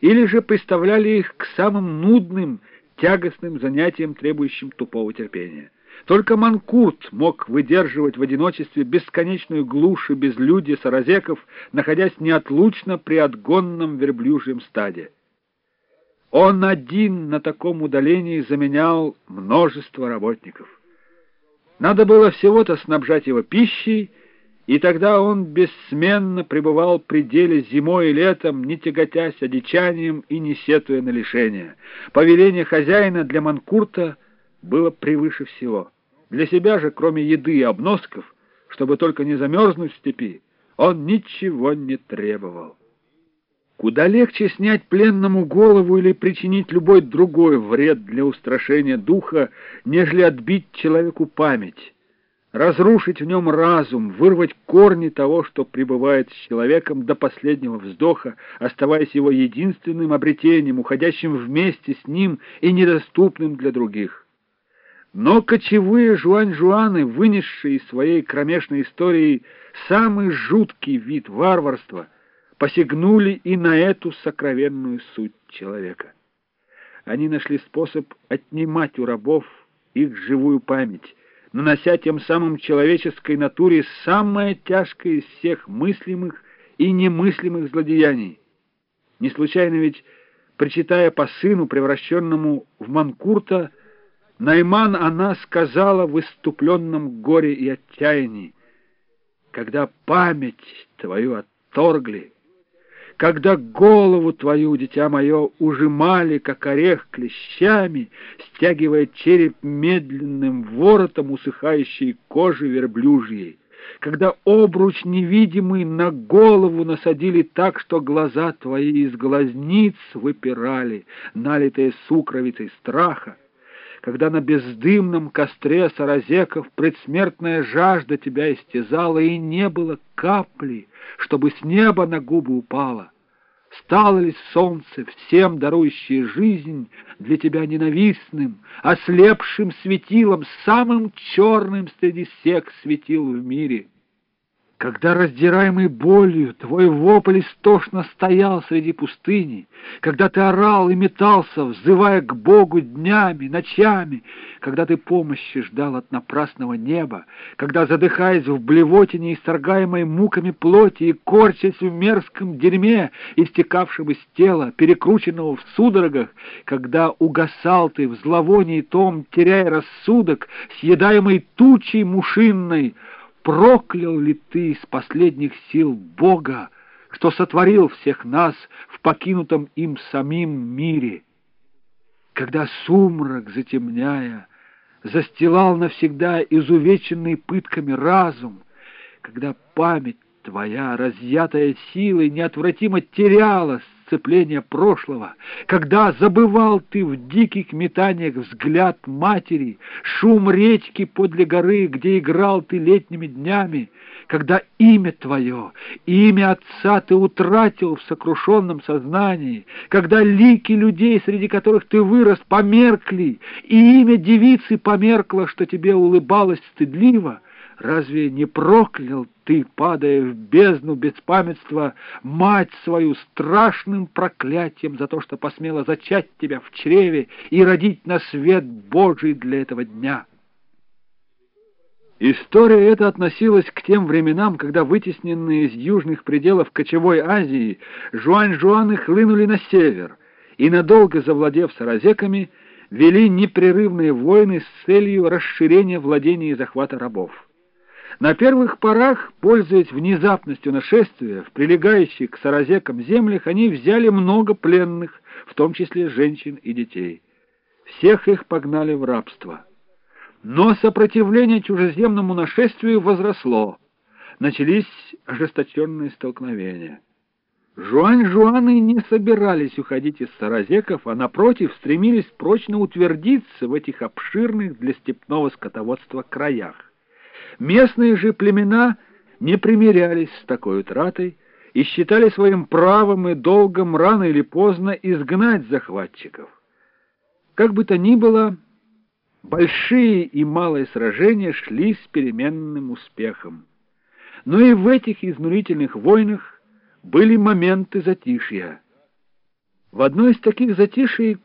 или же представляли их к самым нудным, тягостным занятиям, требующим тупого терпения. Только Манкурт мог выдерживать в одиночестве бесконечную глушь и безлюдие саразеков, находясь неотлучно при отгонном верблюжьем стаде. Он один на таком удалении заменял множество работников. Надо было всего-то снабжать его пищей, и тогда он бессменно пребывал при деле зимой и летом, не тяготясь одичанием и не сетуя на лишения. Повеление хозяина для Манкурта было превыше всего. Для себя же, кроме еды и обносков, чтобы только не замерзнуть в степи, он ничего не требовал. Куда легче снять пленному голову или причинить любой другой вред для устрашения духа, нежели отбить человеку память, разрушить в нем разум, вырвать корни того, что пребывает с человеком до последнего вздоха, оставаясь его единственным обретением, уходящим вместе с ним и недоступным для других. Но кочевые жуань-жуаны, вынесшие из своей кромешной истории самый жуткий вид варварства — посягнули и на эту сокровенную суть человека. Они нашли способ отнимать у рабов их живую память, нанося тем самым человеческой натуре самое тяжкое из всех мыслимых и немыслимых злодеяний. Не случайно ведь, причитая по сыну, превращенному в Манкурта, Найман она сказала в иступленном горе и отчаянии, «Когда память твою отторгли, когда голову твою, дитя мое, ужимали, как орех, клещами, стягивая череп медленным воротом усыхающей кожи верблюжьей, когда обруч невидимый на голову насадили так, что глаза твои из глазниц выпирали, налитые сукровицей страха, когда на бездымном костре саразеков предсмертная жажда тебя истязала, и не было капли, чтобы с неба на губы упала. Стало ли солнце, всем дарующее жизнь, для тебя ненавистным, ослепшим светилом, самым черным среди всех светил в мире? Когда, раздираемый болью, твой вопль истошно стоял среди пустыни, когда ты орал и метался, взывая к Богу днями, ночами, когда ты помощи ждал от напрасного неба, когда, задыхаясь в блевотине, исторгаемой муками плоти и корчась в мерзком дерьме, истекавшем из тела, перекрученного в судорогах, когда угасал ты в зловонии том, теряя рассудок, съедаемый тучей мушинной, проклял ли ты из последних сил Бога, что сотворил всех нас в покинутом им самим мире? Когда сумрак, затемняя, застилал навсегда изувеченный пытками разум, когда память твоя, разъятая силой, неотвратимо теряла сцепление прошлого, когда забывал ты в диких метаниях взгляд матери, шум речки подле горы, где играл ты летними днями, когда имя твое, имя отца ты утратил в сокрушенном сознании, когда лики людей, среди которых ты вырос, померкли, и имя девицы померкло, что тебе улыбалось стыдливо, разве не проклял ты, падая в бездну беспамятства, мать свою страшным проклятием за то, что посмела зачать тебя в чреве и родить на свет Божий для этого дня? История эта относилась к тем временам, когда вытесненные из южных пределов кочевой Азии жуань-жуаны хлынули на север и, надолго завладев саразеками, вели непрерывные войны с целью расширения владений и захвата рабов. На первых порах, пользуясь внезапностью нашествия, в прилегающих к саразекам землях они взяли много пленных, в том числе женщин и детей. Всех их погнали в рабство. Но сопротивление чужеземному нашествию возросло. Начались ожесточенные столкновения. Жуань-жуаны не собирались уходить из саразеков, а напротив стремились прочно утвердиться в этих обширных для степного скотоводства краях. Местные же племена не примирялись с такой утратой и считали своим правом и долгом рано или поздно изгнать захватчиков. Как бы то ни было, Большие и малые сражения шли с переменным успехом. Но и в этих изнурительных войнах были моменты затишья. В одной из таких затишей